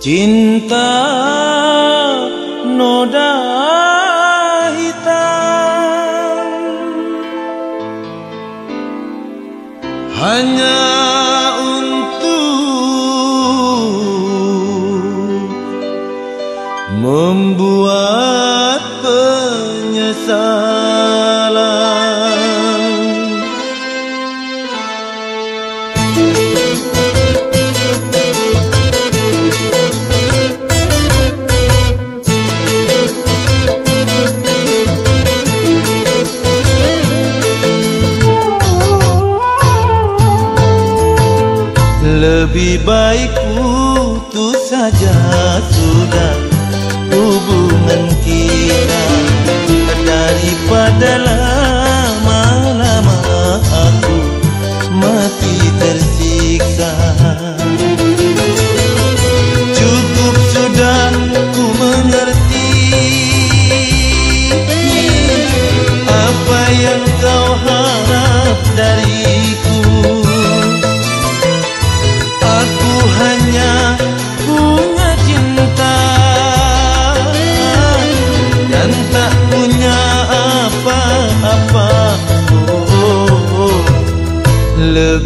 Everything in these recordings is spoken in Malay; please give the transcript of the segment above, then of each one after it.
Cinta saja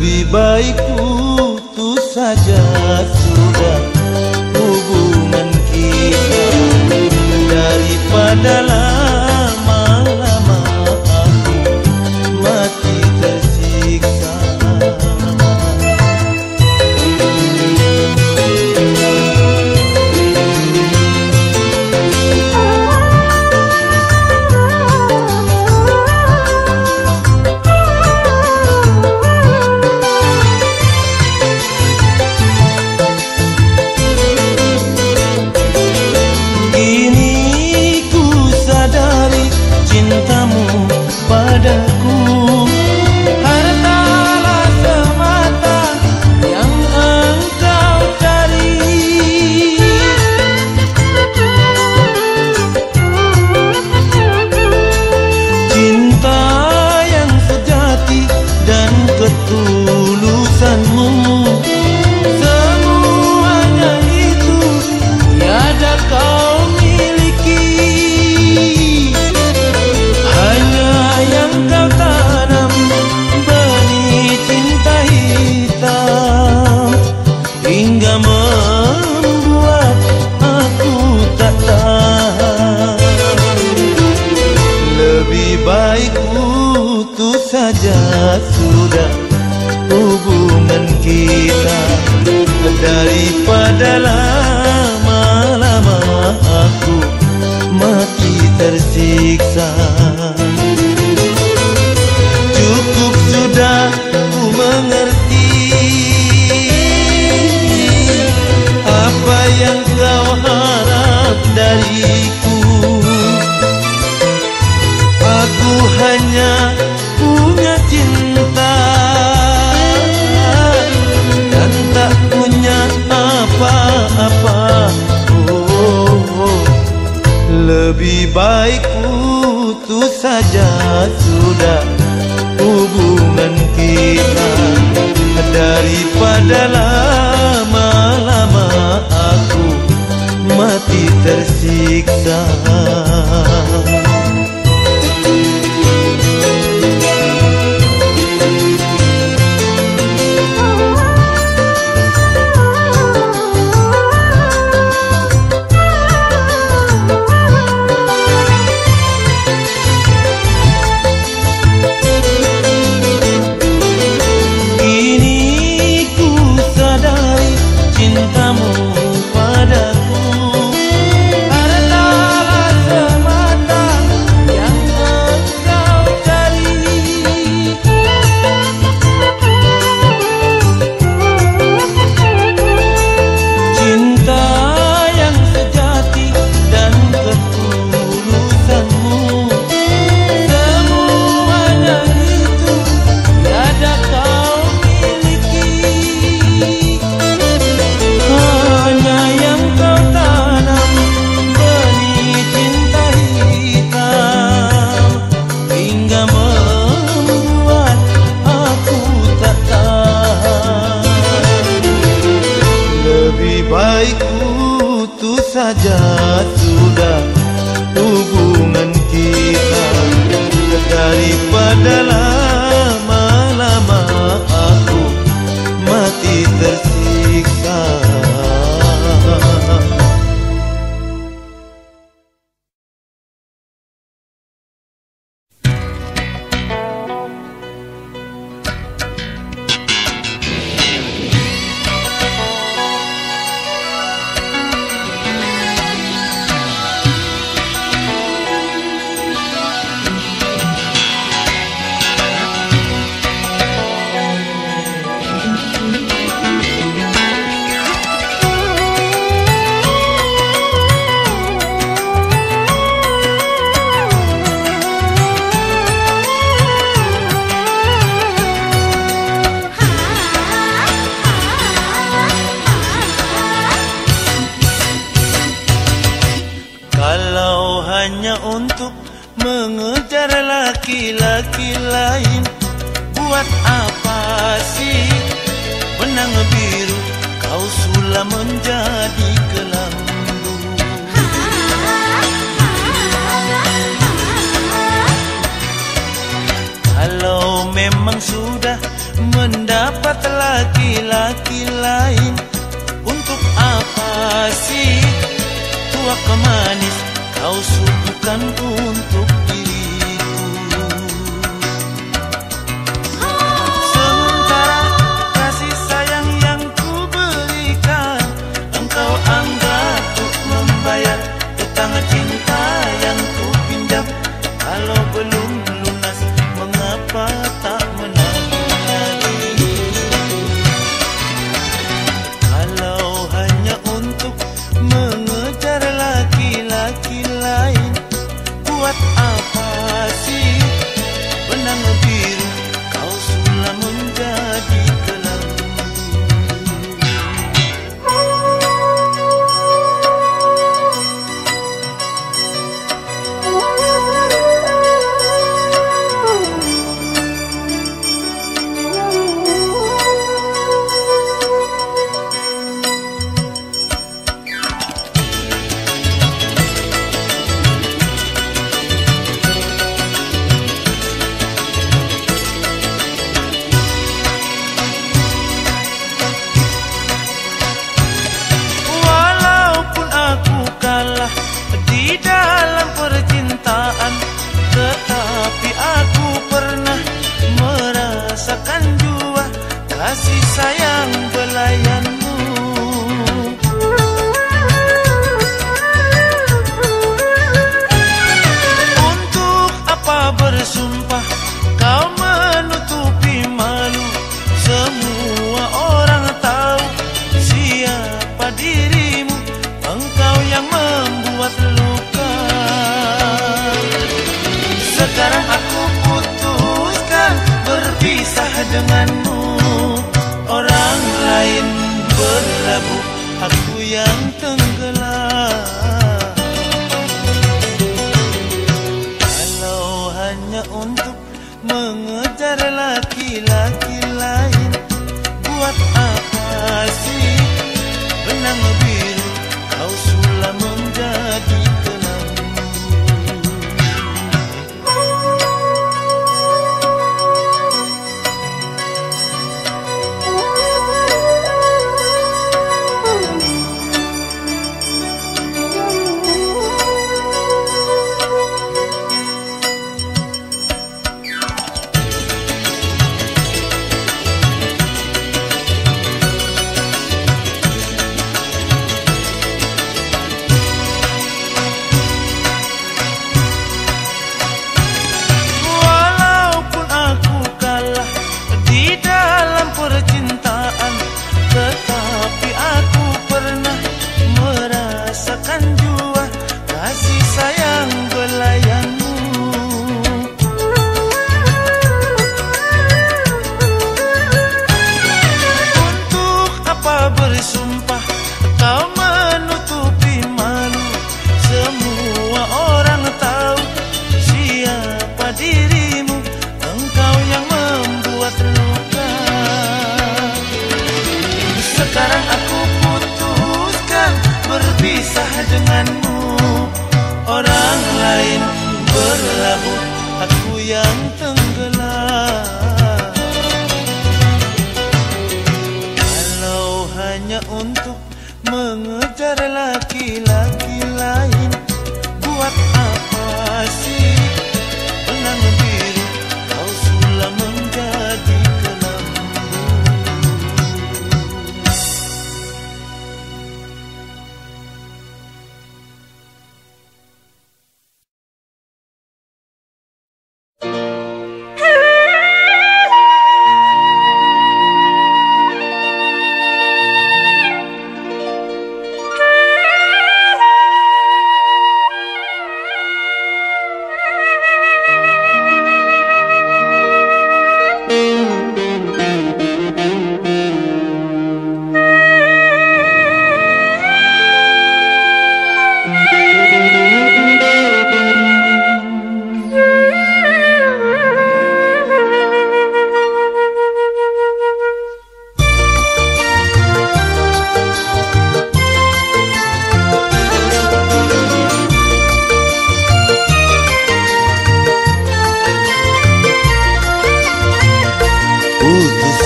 lebih baik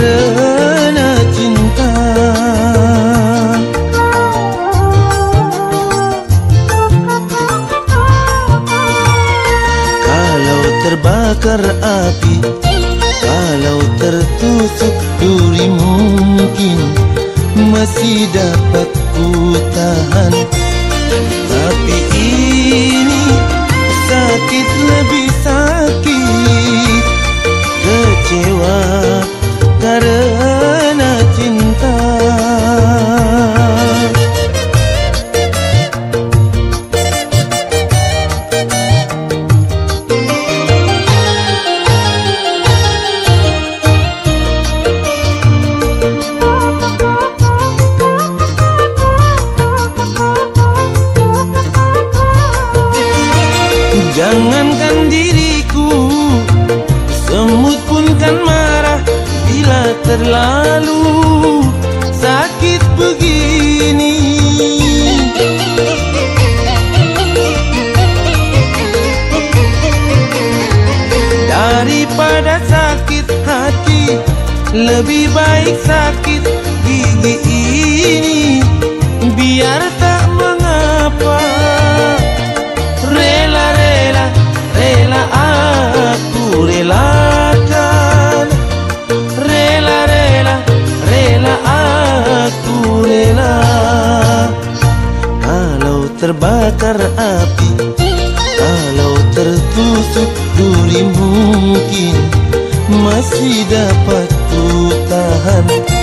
kerana cinta. Kalau terbakar api Kalau tertusuk duri mungkin Masih dapat ku tahan. Tapi ini 恨。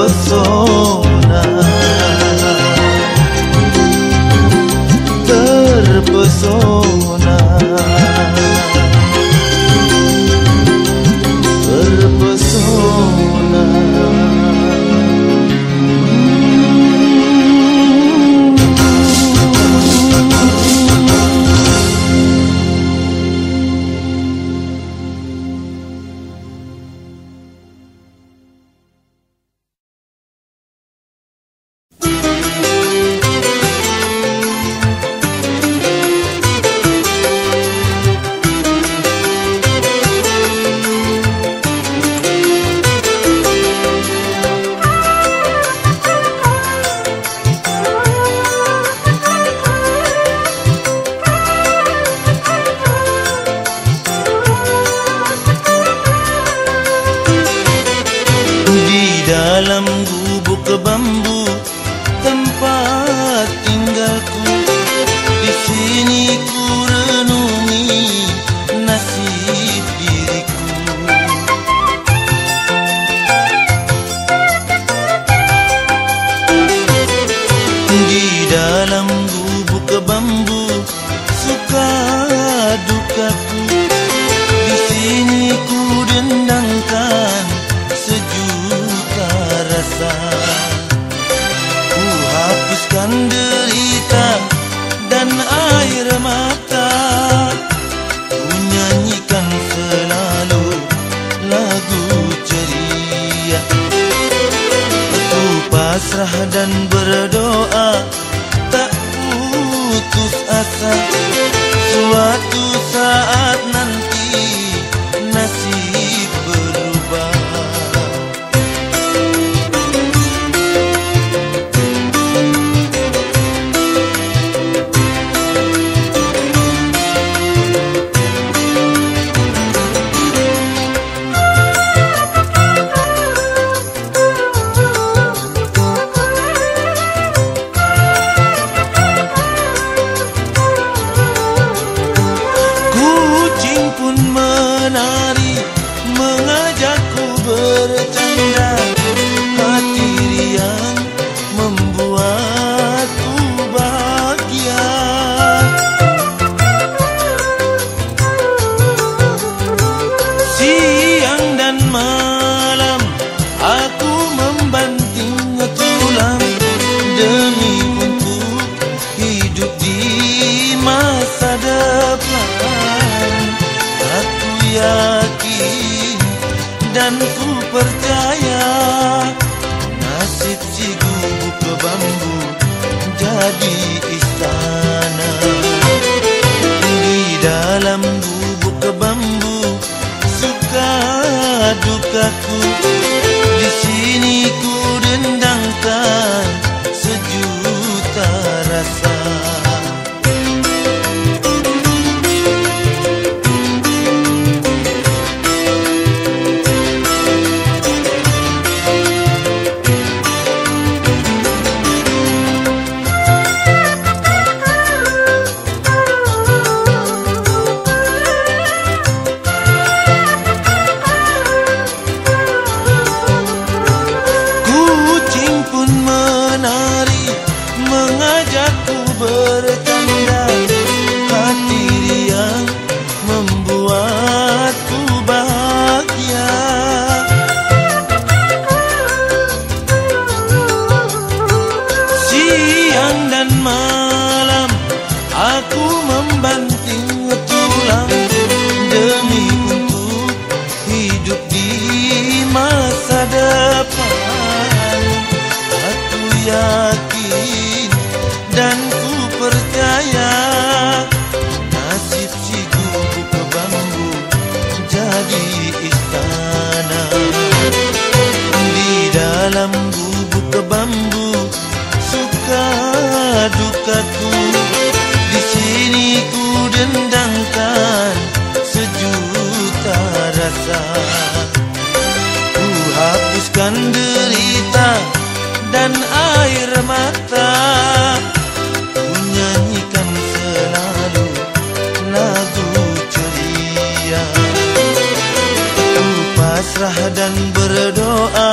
ever saw. Mata ku nyanyikan selalu lagu ceria. Ku pasrah dan berdoa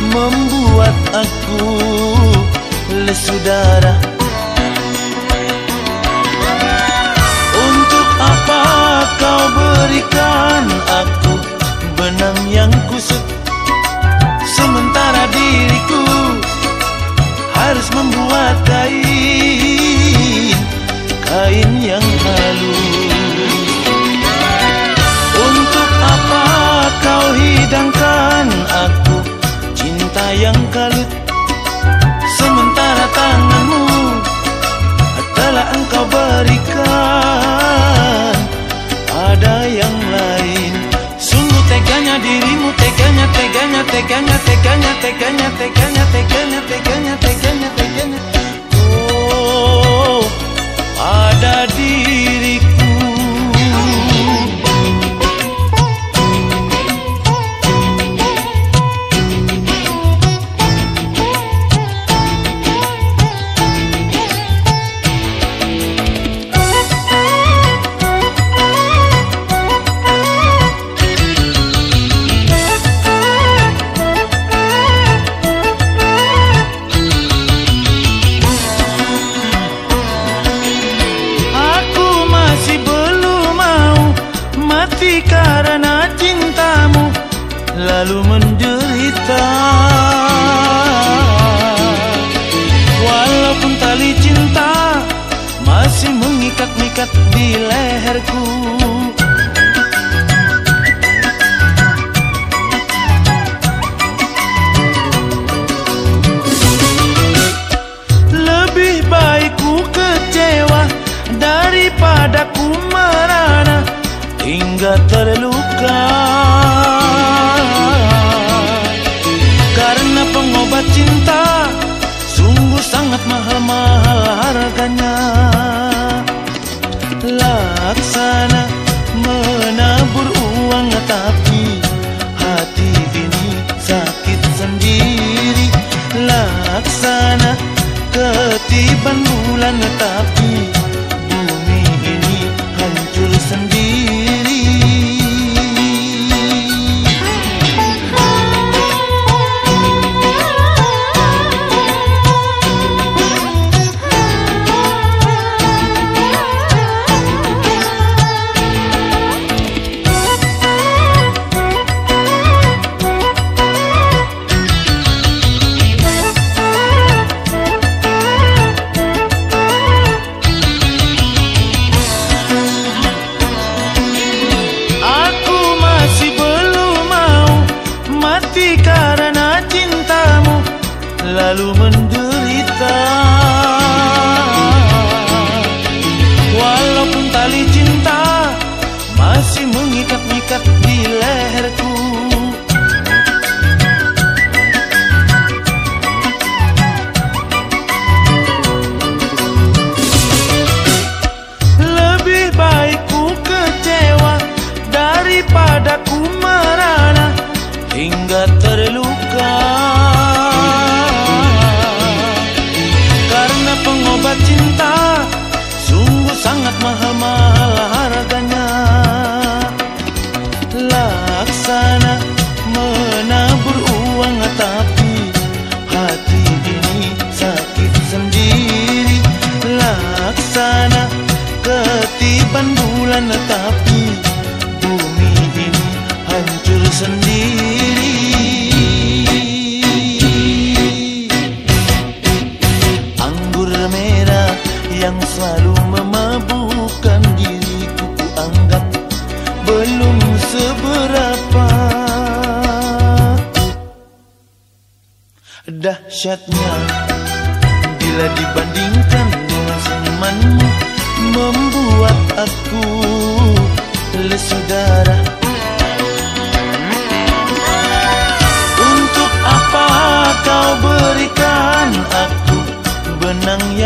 Membuat aku lesu darah. Untuk apa kau berikan aku benang yang kusut? Sementara diriku harus membuat kain Kain yang halus yang kalut Sementara tanganmu Telah engkau berikan. Pada yang lain. Sungguh teganya dirimu Teganya, teganya, teganya, teganya, teganya, teganya, teganya, teganya, teganya, teganya. Oh, pada diriku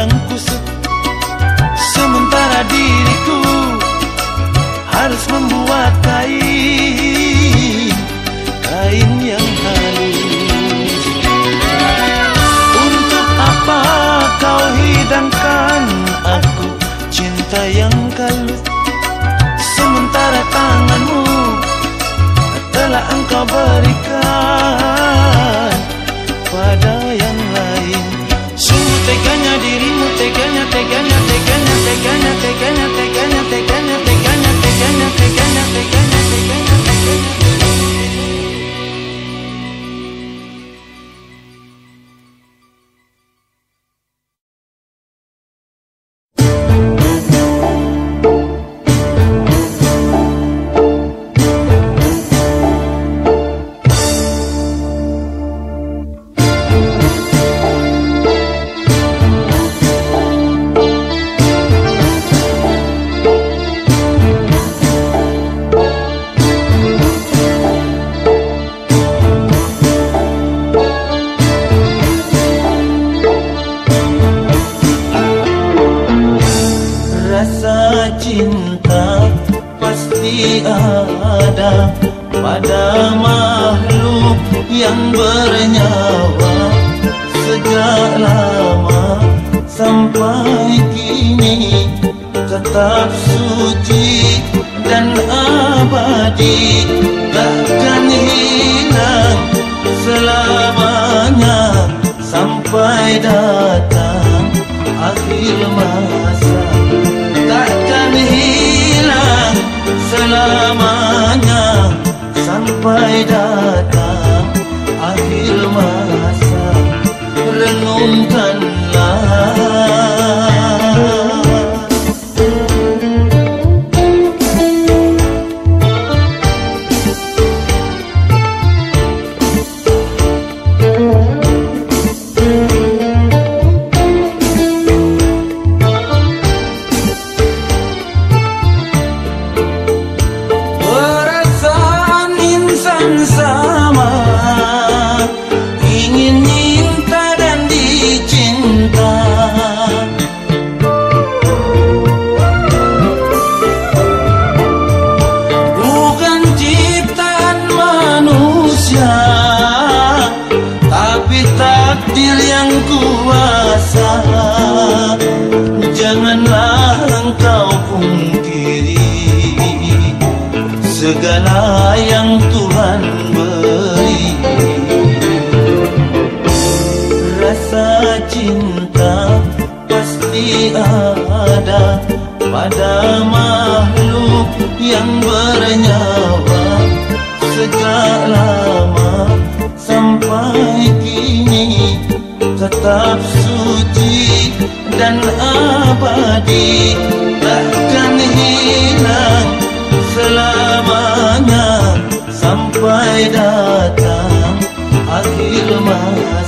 yang kusut Sementara diriku harus membuat kain Kain yang halus. Untuk apa kau hidangkan aku cinta yang kalut? Sementara tanganmu telah engkau berikan pequeña, pequeña, pequeña, pequeña, pequeña. hands Pada makhluk yang bernyawa Sejak lama sampai kini tetap suci dan abadi takkan hilang selamanya sampai datang akhir masa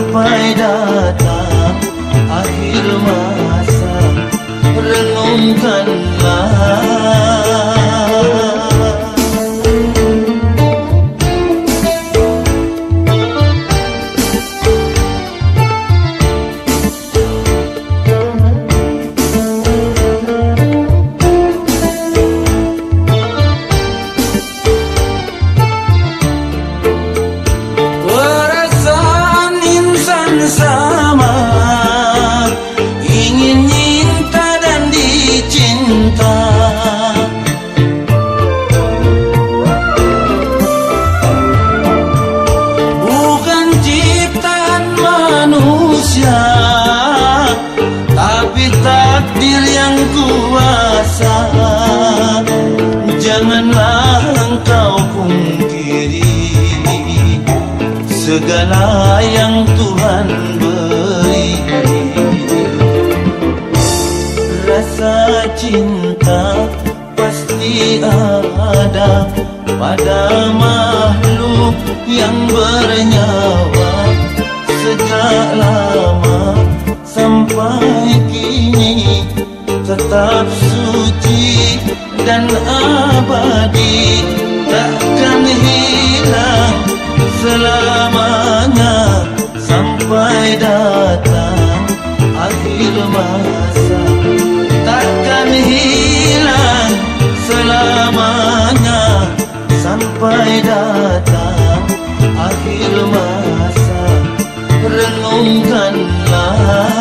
sampai datang akhir masa renungkanlah Rasa cinta pasti ada Pada makhluk yang bernyawa. Sejak lama sampai kini tetap suci dan abadi takkan hilang selamanya sampai datang akhir masa hilang selamanya sampai datang akhir masa renungkanlah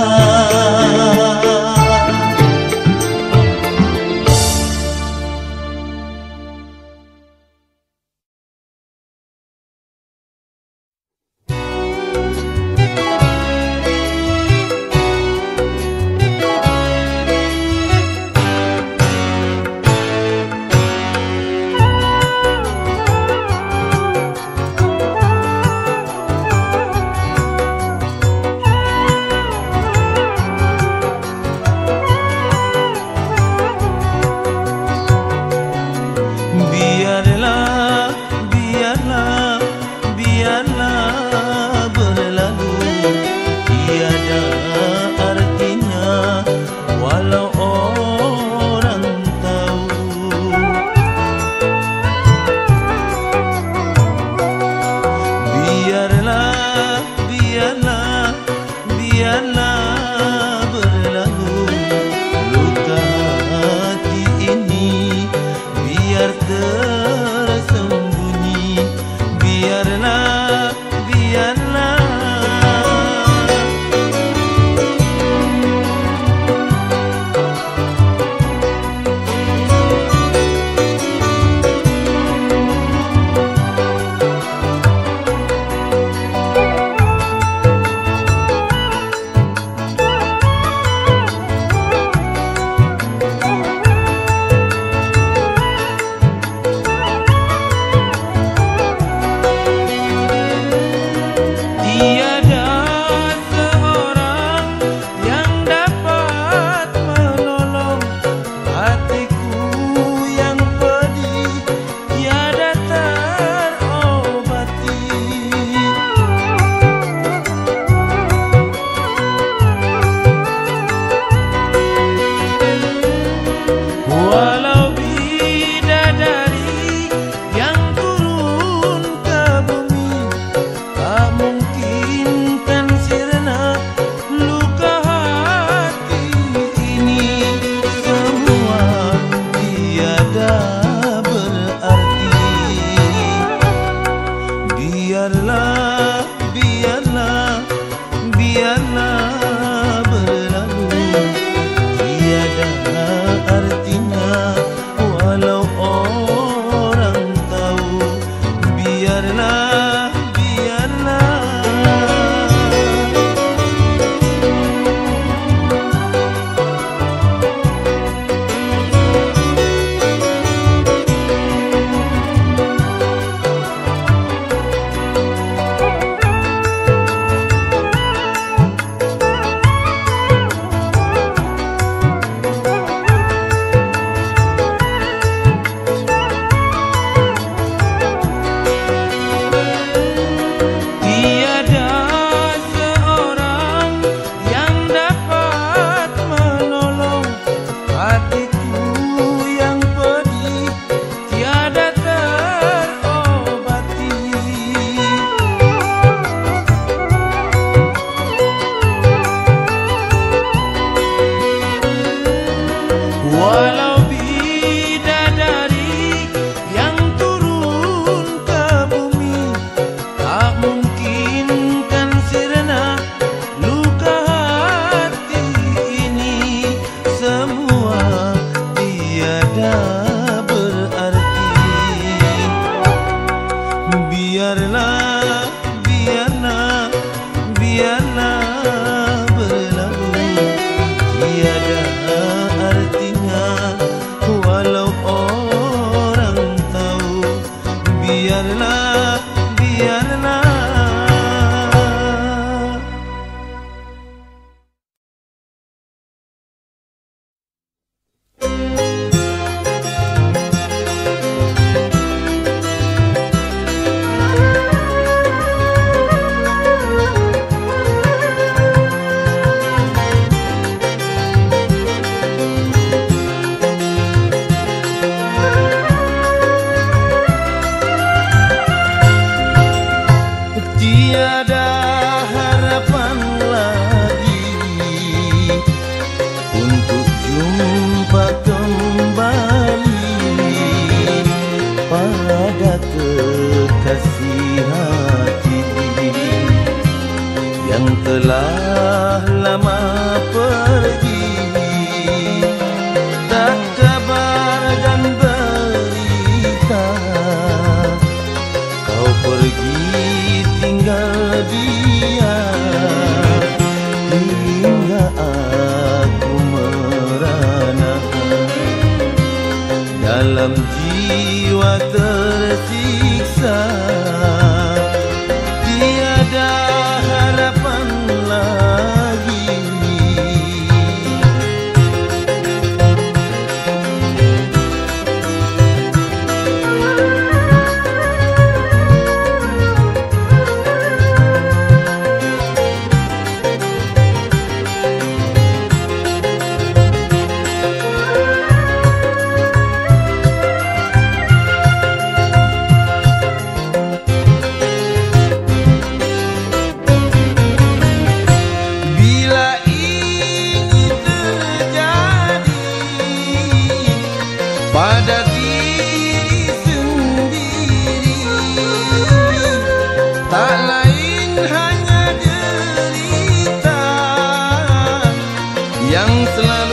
yang telah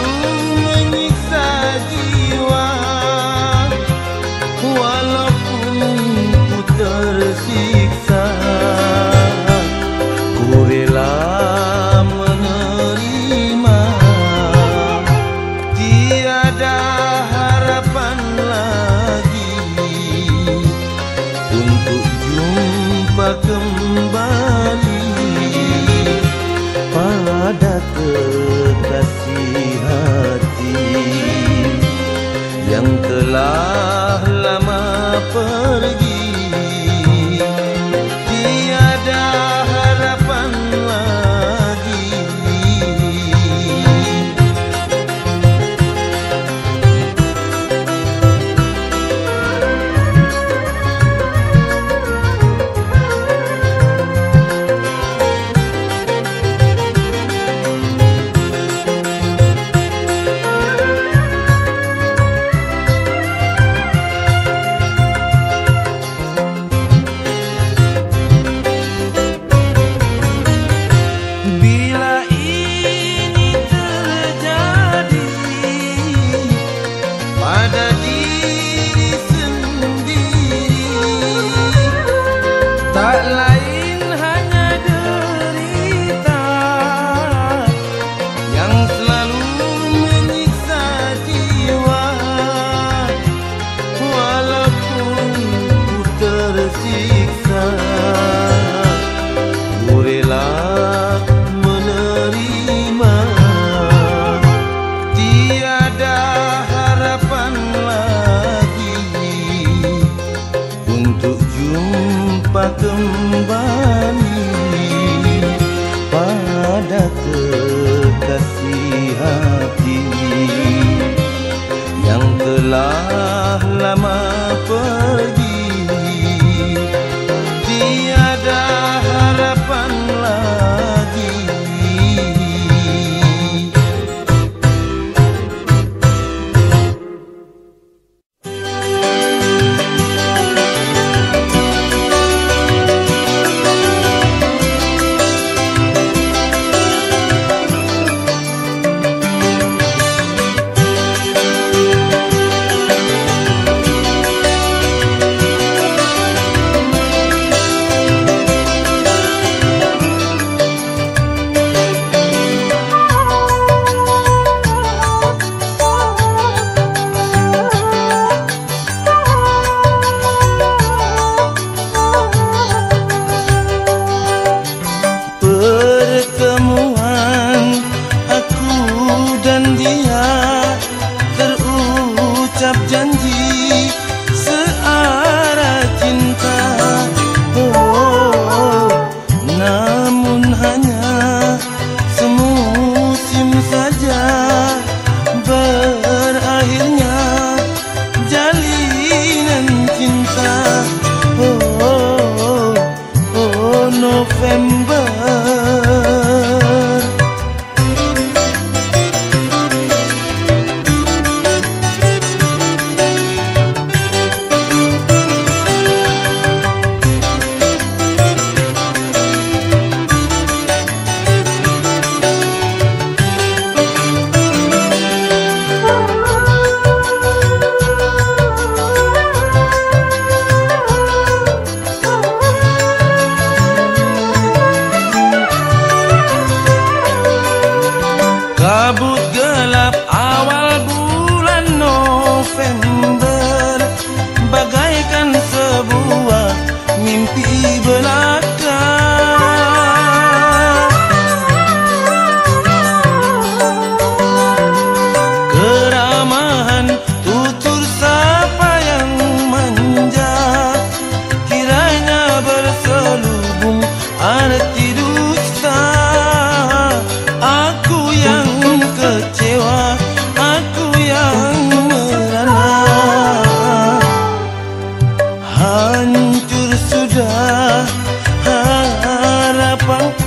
Hancur sudah harapanku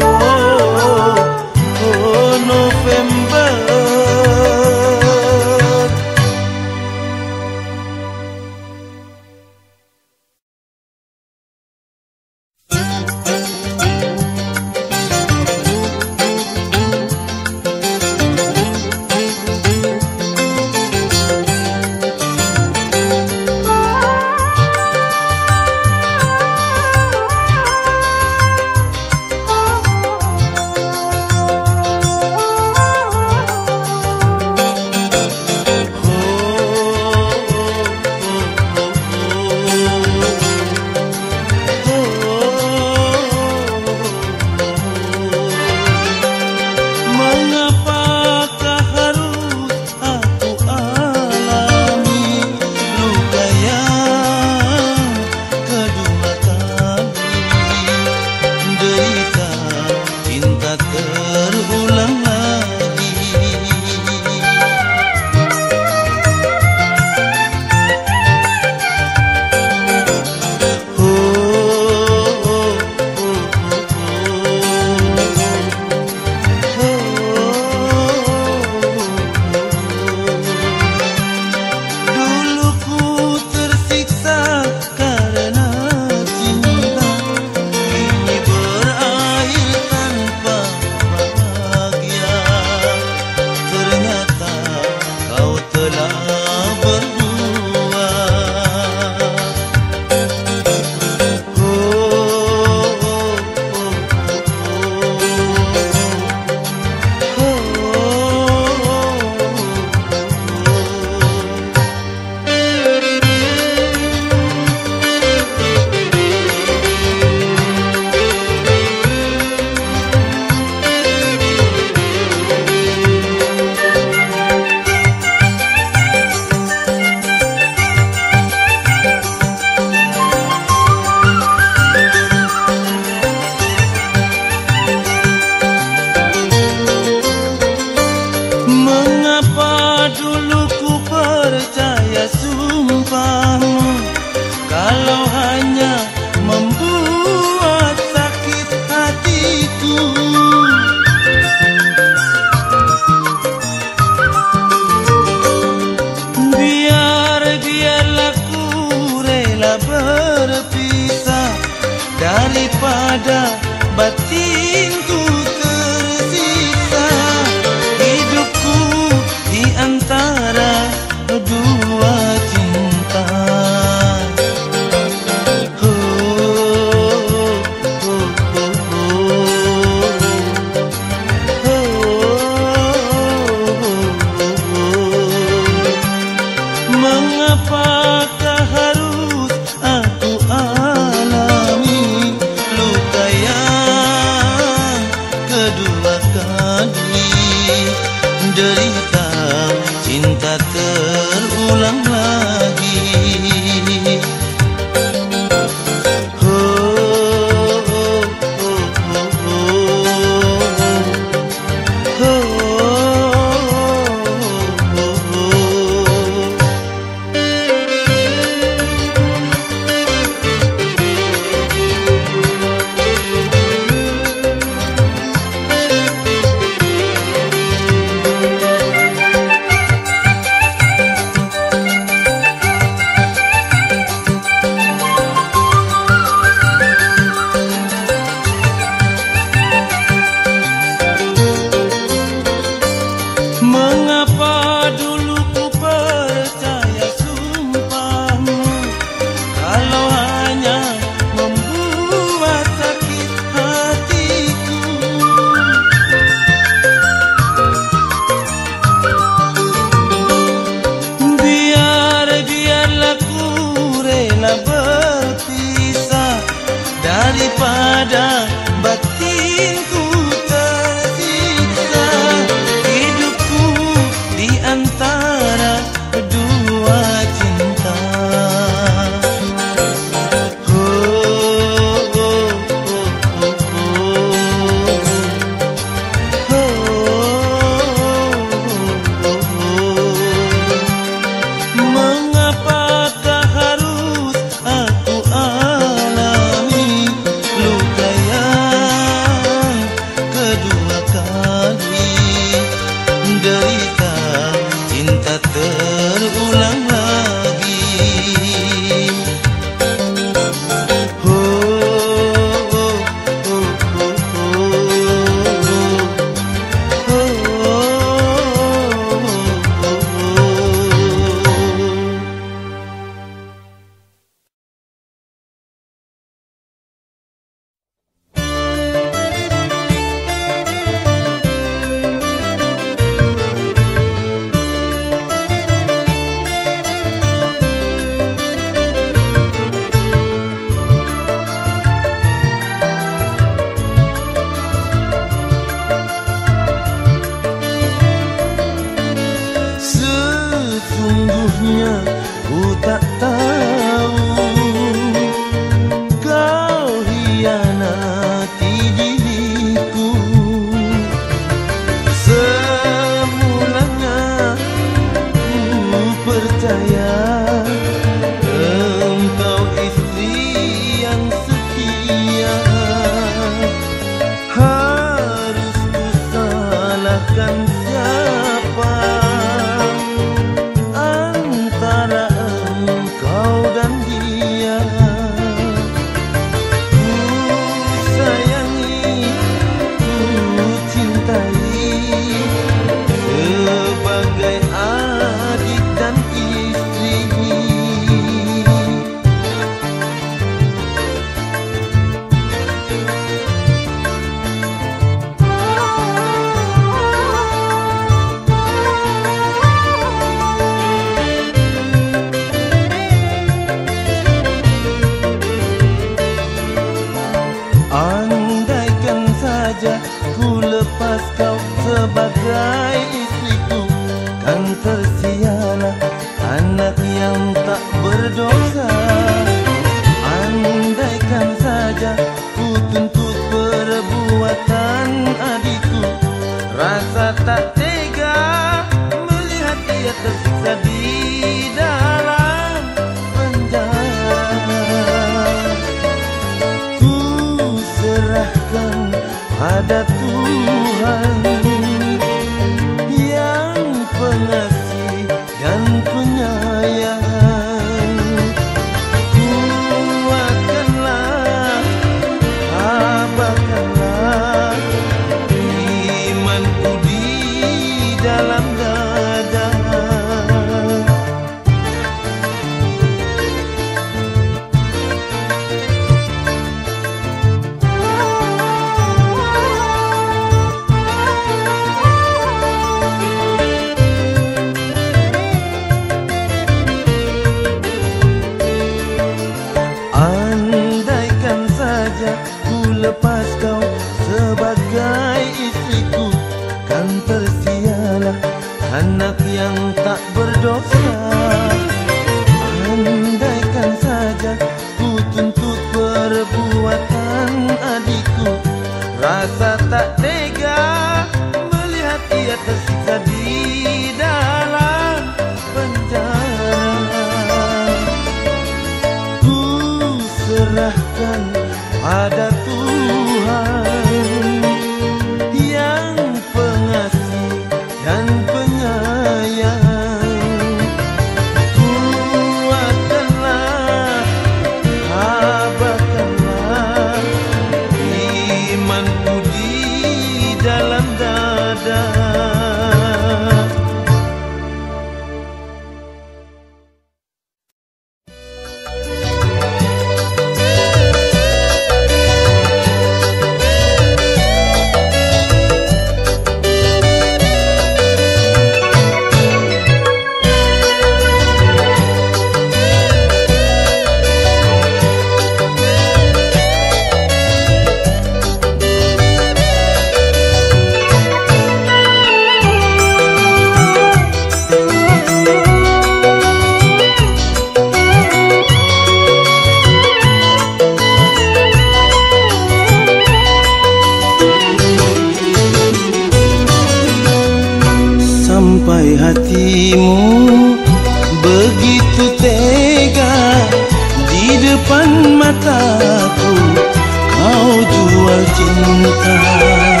cinta.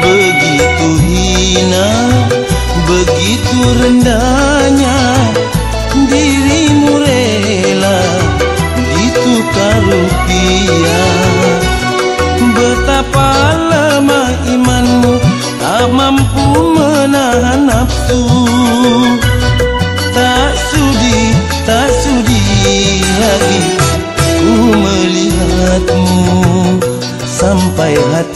Begitu hina Begitu rendahnya Dirimu rela Ditukar rupiah Betapa lemah imanmu Tak mampu menahan nafsu. Hatiku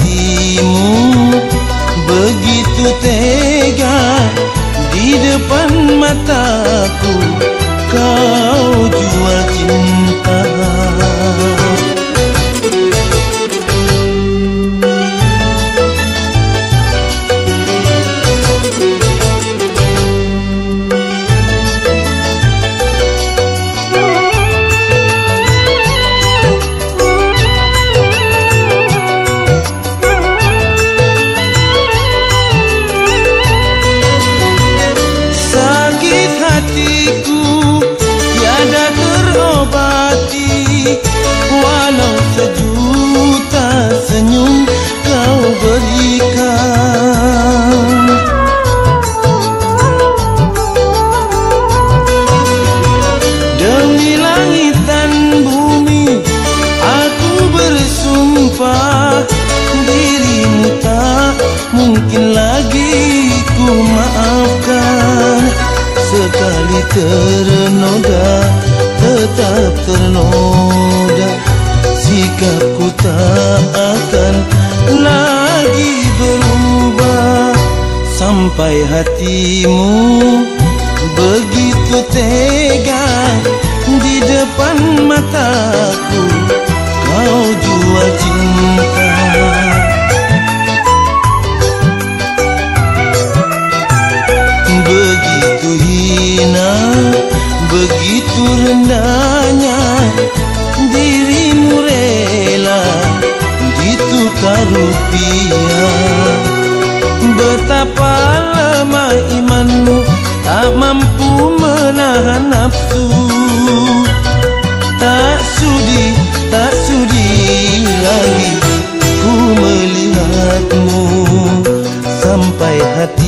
sampai hatimu. Begitu tega di depan mataku kau jual cinta. Begitu hina begitu rendahnya dirimu rela ditukar rupiah. Betapa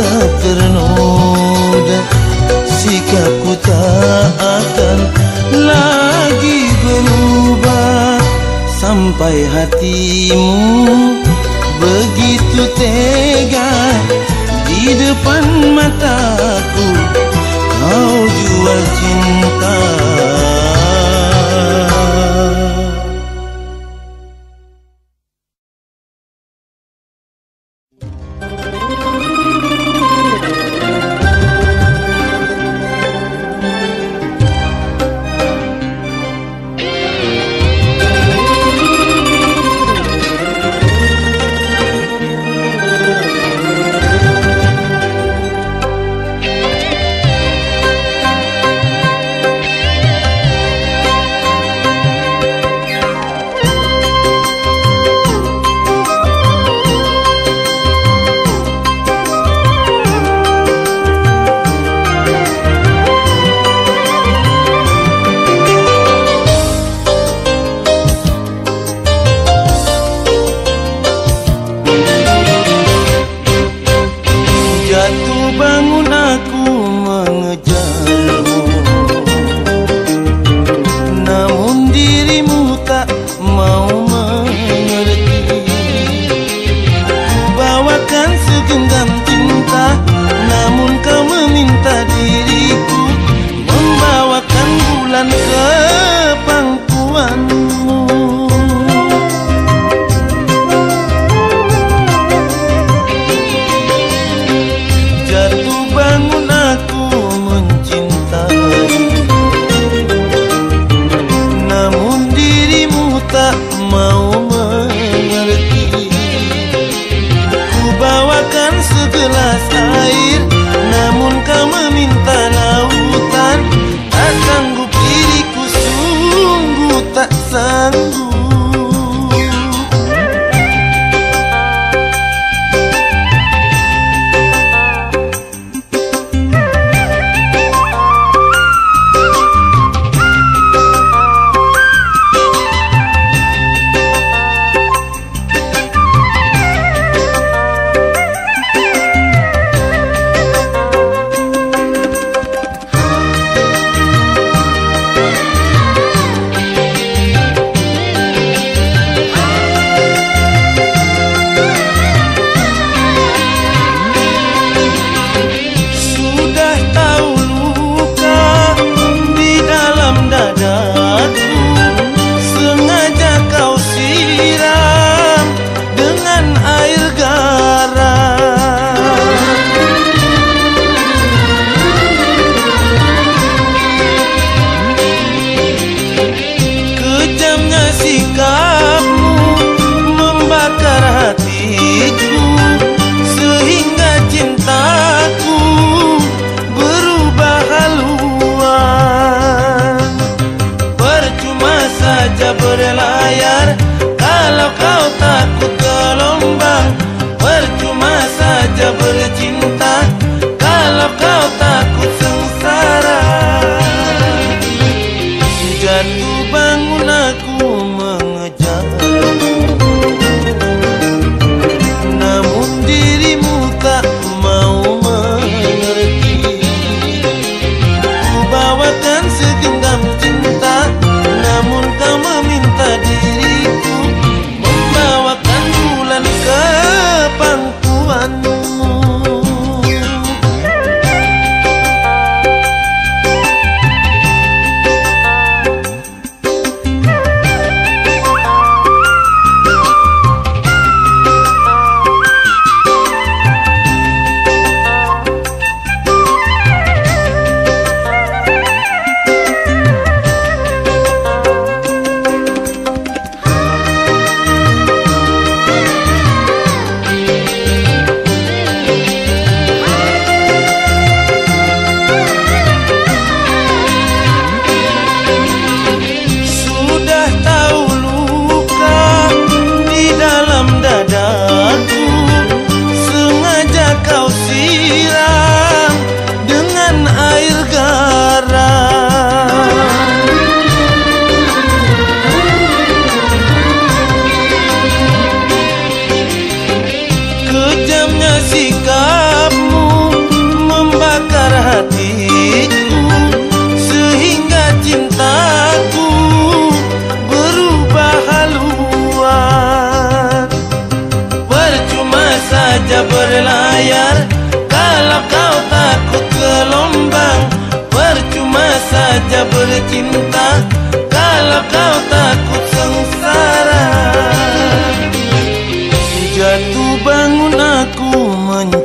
tetap ternoda Sikapku tak akan lagi berubah. Sampai hatimu begitu tega Di depan mataku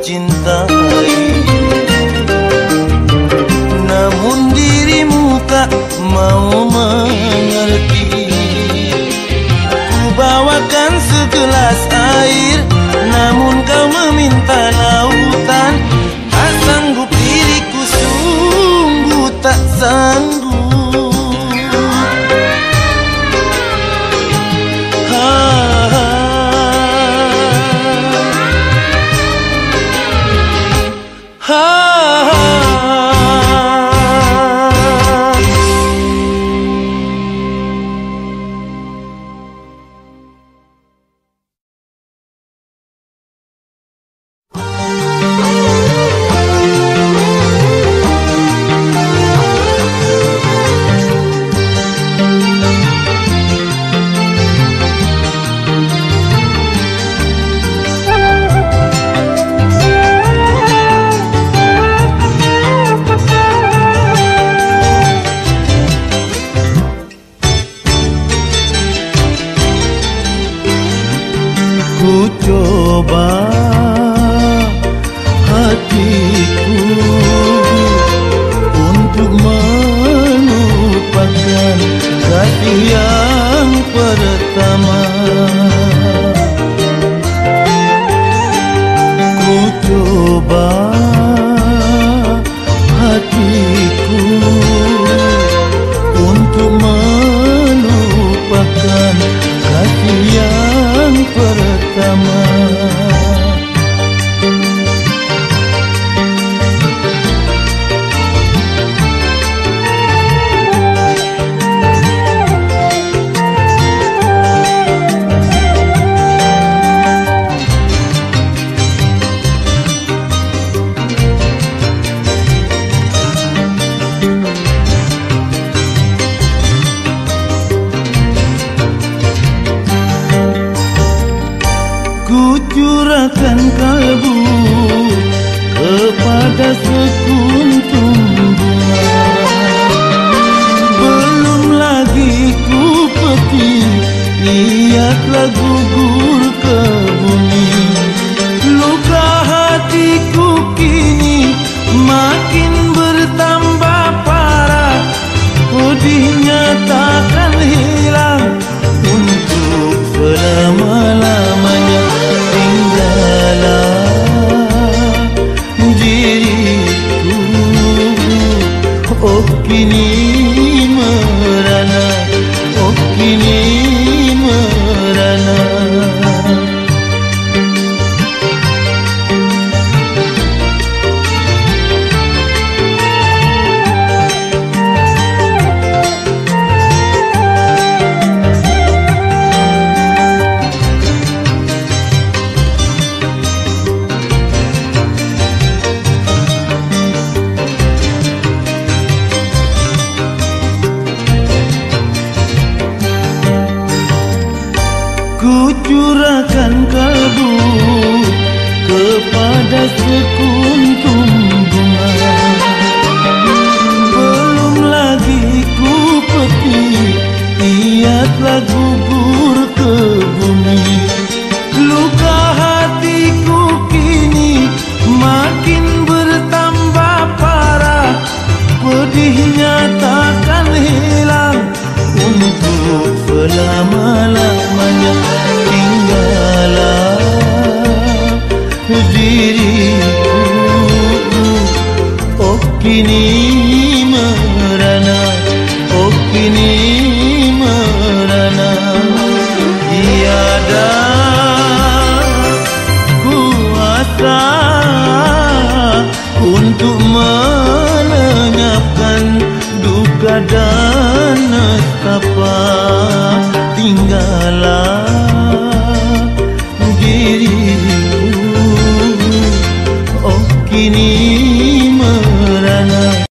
mencintai